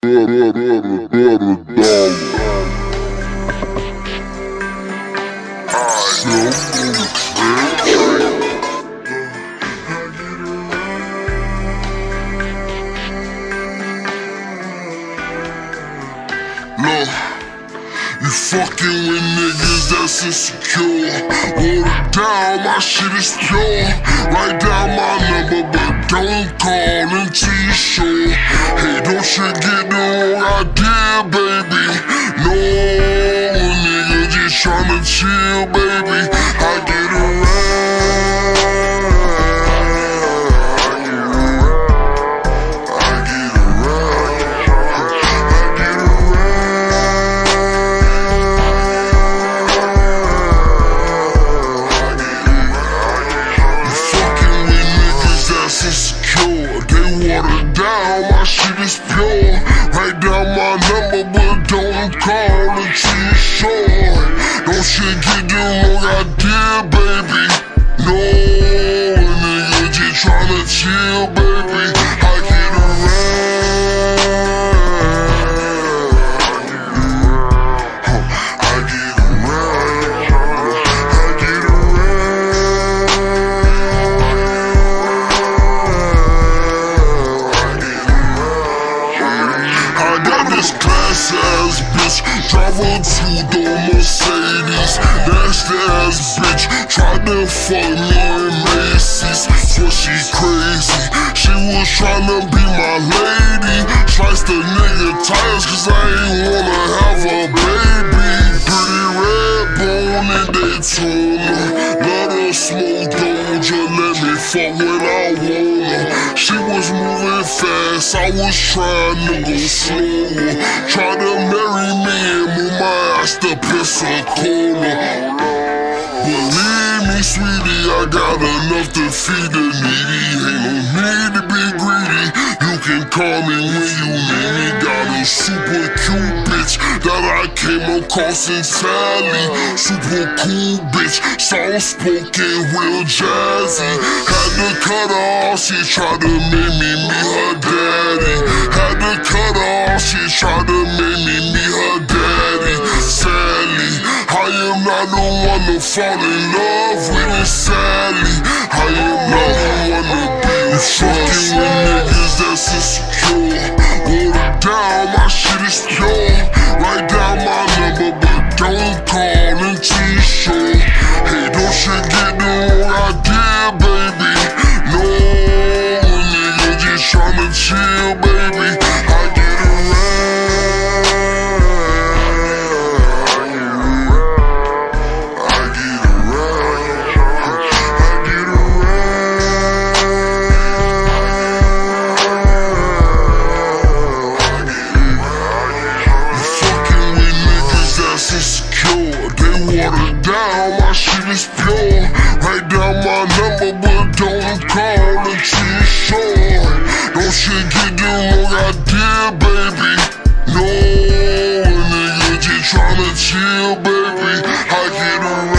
Look, you fucking with niggas that's insecure. Water down, my shit is pure. Write down my number, don't call you sure. Hey, don't you get the wrong idea, baby. No, nigga, just tryna chill, baby. Insecure. They water down, my shit is pure. Write down my number, but don't call until you're sure. Don't you get the wrong idea, baby. No, nigga, just tryna chill, baby. Bitch, drive to the Mercedes. Nasty ass bitch, tried to fuck me in Macy's. Swear she crazy, she was tryna be my lady. Sliced the nigga tires cause I ain't wanna have a baby. Pretty red bone in Daytona. Let her smoke Doja, let me fuck when I wanna. She was moving fast, I was trying to go slower. Try to marry my ass to Pensacola. Believe me, sweetie, I got enough to feed the needy. Ain't no need to be greedy. You can call me when you need me. Got a super cute bitch that I came across in Sally. Super cool bitch, soft spoken, real jazzy. Had to cut off, she tried to make me meet her daddy. Had to cut off, she tried to fall in love with it, Sally. I am not one to be with fucking with niggas that's insecure. Water down, my shit is pure. Write down my number, but don't call until you sure. Hey, don't you get the wrong idea, baby. No, nigga, just tryna chill, baby. Down, my shit is pure. Write down my number, but don't call until you're sure. Don't you get the wrong idea, baby. No, nigga, just tryna chill, baby. I get